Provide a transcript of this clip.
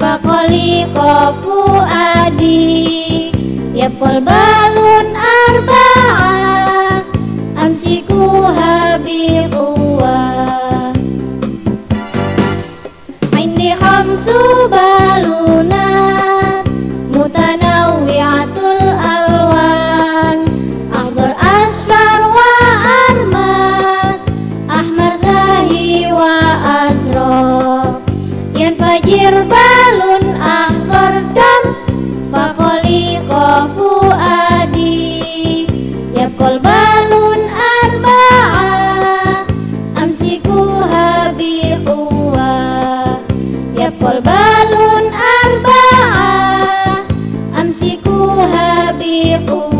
Bakoli kopu adi Yapol balun arba'ah Amsiku habib uwa Maindi homsu baluna Mutan Yang pajir Balun Angkor dan Fakoli Kofu Adi. Yapkol Balun Arba'a Amsiku Habi Uwa Yapkol Balun Arba'a Amsiku Habi Uwa